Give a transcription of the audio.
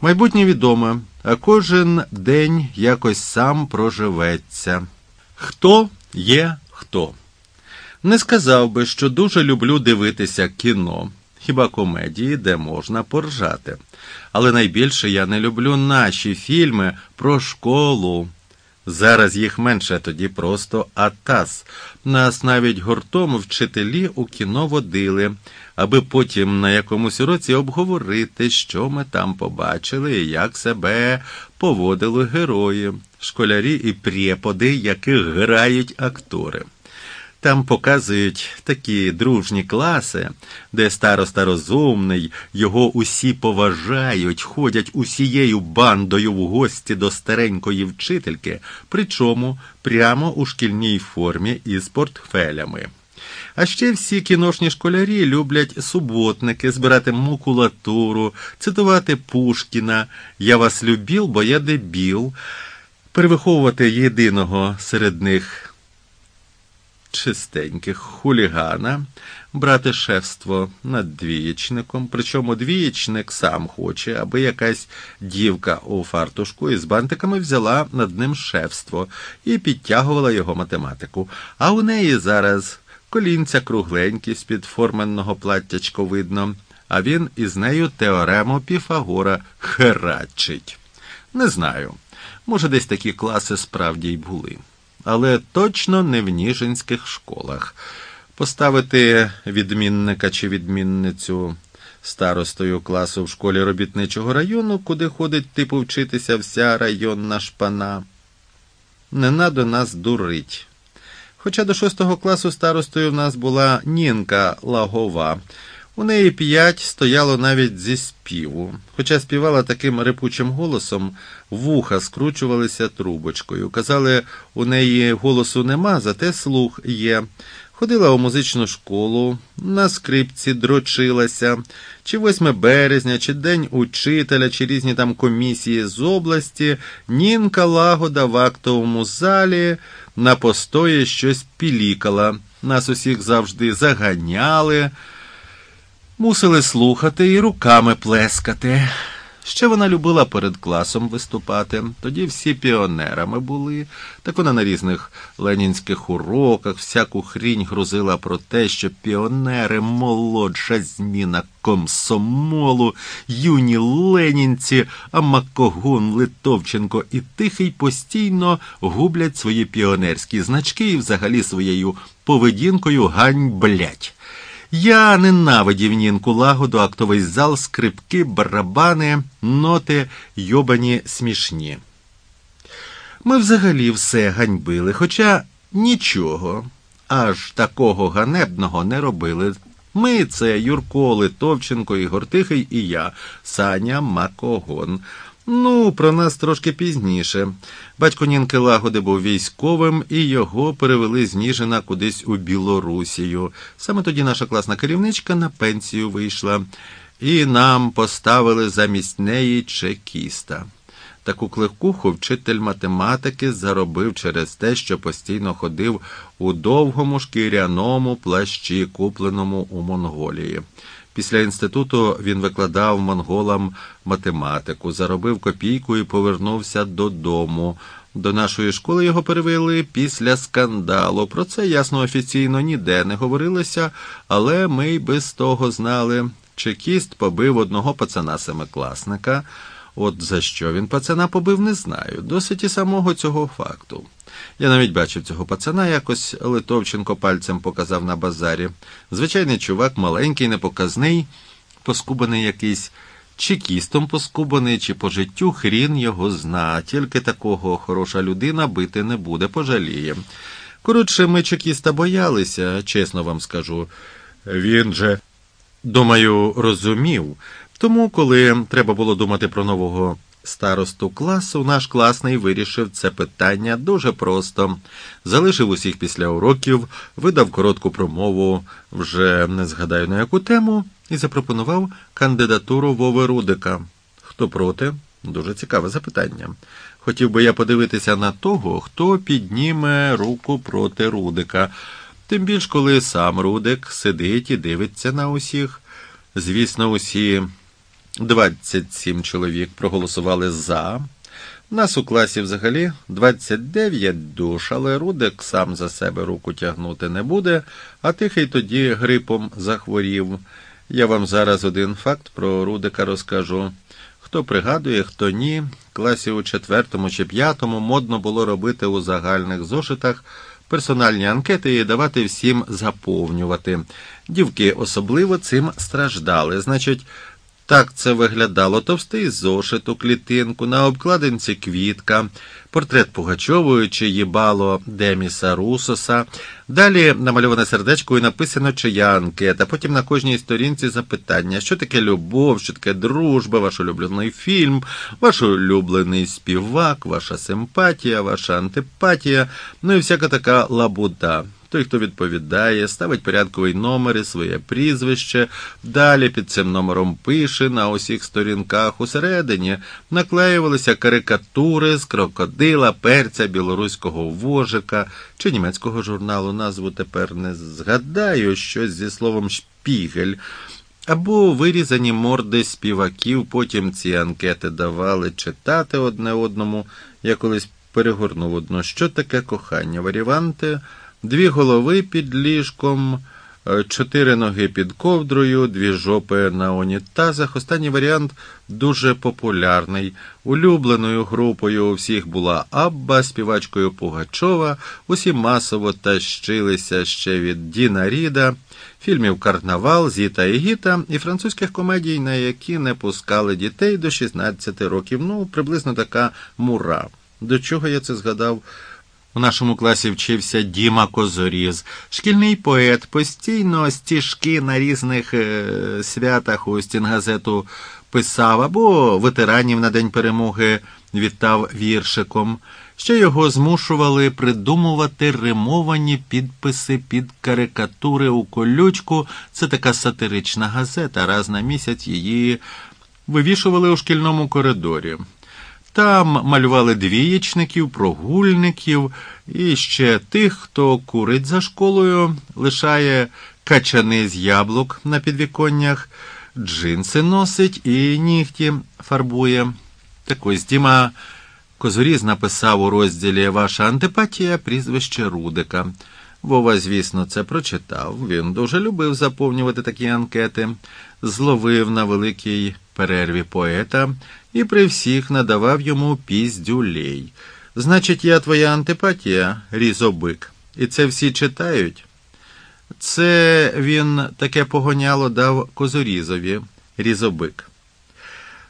Майбутнє відоме, а кожен день якось сам проживеться. Хто є хто? Не сказав би, що дуже люблю дивитися кіно, хіба комедії, де можна поржати. Але найбільше я не люблю наші фільми про школу. Зараз їх менше, тоді просто атас. Нас навіть гуртом вчителі у кіно водили, аби потім на якомусь уроці обговорити, що ми там побачили і як себе поводили герої, школярі і преподи, яких грають актори. Там показують такі дружні класи, де староста розумний, його усі поважають, ходять усією бандою в гості до старенької вчительки, причому прямо у шкільній формі із портфелями. А ще всі кіношні школярі люблять суботники, збирати макулатуру, цитувати Пушкіна Я вас любіл, бо я дебіл, перевиховувати єдиного серед них чистеньких хулігана, брати шефство над двієчником, причому двієчник сам хоче, аби якась дівка у фартушку із бантиками взяла над ним шефство і підтягувала його математику. А у неї зараз колінця кругленькі з під форменного платтячко видно, а він із нею теорему Піфагора херачить. Не знаю. Може, десь такі класи справді й були але точно не в ніжинських школах. Поставити відмінника чи відмінницю старостою класу в школі робітничого району, куди ходить типу вчитися вся районна шпана. Не надо нас дурить. Хоча до шостого класу старостою в нас була Нінка Лагова. У неї п'ять стояло навіть зі співу, хоча співала таким репучим голосом, вуха скручувалися трубочкою. Казали, у неї голосу нема, зате слух є. Ходила у музичну школу, на скрипці дрочилася, чи 8 березня, чи День учителя, чи різні там комісії з області, нінка лагода в актовому залі на постої щось пілікала. Нас усіх завжди заганяли мусили слухати і руками плескати. Ще вона любила перед класом виступати, тоді всі піонерами були, так вона на різних ленінських уроках всяку хрінь грузила про те, що піонери, молодша зміна комсомолу, юні ленінці, а Макогон, Литовченко і Тихий постійно гублять свої піонерські значки і взагалі своєю поведінкою ганьблять. Я ненавидів Нінку лагоду, актовий зал, скрипки, барабани, ноти, йобані смішні. Ми взагалі все ганьбили, хоча нічого, аж такого ганебного не робили. Ми це Юрко, Литовченко, Ігор Тихий і я, Саня Макогон. Ну, про нас трошки пізніше. Батько Нінки Лагоди був військовим, і його перевели з Ніжина кудись у Білорусію. Саме тоді наша класна керівничка на пенсію вийшла, і нам поставили замість неї чекіста. Таку кликуху вчитель математики заробив через те, що постійно ходив у довгому шкіряному плащі, купленому у Монголії. Після інституту він викладав монголам математику, заробив копійку і повернувся додому. До нашої школи його перевели після скандалу. Про це ясно офіційно ніде не говорилося, але ми й без того знали. Чекіст побив одного пацана семикласника. От за що він пацана побив, не знаю. Досить і самого цього факту. Я навіть бачив цього пацана, якось Литовченко пальцем показав на базарі. Звичайний чувак, маленький, непоказний, поскубаний якийсь, чи кістом поскубаний, чи по життю хрін його зна. Тільки такого хороша людина бити не буде, пожаліє. Коротше, ми чекіста боялися, чесно вам скажу. Він же, думаю, розумів. Тому, коли треба було думати про нового старосту класу, наш класний вирішив це питання дуже просто. Залишив усіх після уроків, видав коротку промову, вже не згадаю на яку тему, і запропонував кандидатуру Вови Рудика. Хто проти? Дуже цікаве запитання. Хотів би я подивитися на того, хто підніме руку проти Рудика. Тим більш, коли сам Рудик сидить і дивиться на усіх. Звісно, усі 27 чоловік проголосували за. Нас у класі взагалі 29 душ, але Рудик сам за себе руку тягнути не буде, а тихий тоді грипом захворів. Я вам зараз один факт про Рудика розкажу. Хто пригадує, хто ні. Класі у четвертому чи п'ятому модно було робити у загальних зошитах персональні анкети і давати всім заповнювати. Дівки особливо цим страждали. Значить, так це виглядало. Товстий зошит у клітинку, на обкладинці квітка, портрет Пугачової чи їбало Деміса Русоса. Далі намальоване сердечко і написано чия анкета. Потім на кожній сторінці запитання, що таке любов, що таке дружба, ваш улюблений фільм, ваш улюблений співак, ваша симпатія, ваша антипатія, ну і всяка така лабуда. Той, хто відповідає, ставить порядковий номер і своє прізвище, далі під цим номером пише на усіх сторінках усередині наклеювалися карикатури з крокодила, перця, білоруського вожика чи німецького журналу. Назву тепер не згадаю щось зі словом шпігель. Або вирізані морди співаків, потім ці анкети давали читати одне одному. Я колись перегорнув одно, що таке кохання. Варіванти дві голови під ліжком, е, чотири ноги під ковдрою, дві жопи на унітазах. Останній варіант дуже популярний. Улюбленою групою у всіх була Абба, співачкою Пугачова. Усі масово тащилися ще від Діна Ріда, фільмів Карнавал, Зіта і Гіта і французьких комедій, на які не пускали дітей до 16 років. Ну, приблизно така мура. До чого я це згадав? У нашому класі вчився Діма Козоріз, шкільний поет, постійно стіжки на різних е, святах у стінгазету писав або ветеранів на День перемоги вітав віршиком. Ще його змушували придумувати римовані підписи під карикатури у колючку. Це така сатирична газета. Раз на місяць її вивішували у шкільному коридорі. Там малювали двієчників, прогульників і ще тих, хто курить за школою, лишає качани з яблук на підвіконнях, джинси носить і нігті фарбує. Так ось Діма Козоріз написав у розділі Ваша антипатія прізвище Рудика. Вова, звісно, це прочитав. Він дуже любив заповнювати такі анкети, зловив на великій перерві поета і при всіх надавав йому піздюлей. Значить, я твоя антипатія, різобик, і це всі читають. Це він таке погоняло дав козорізові, різобик.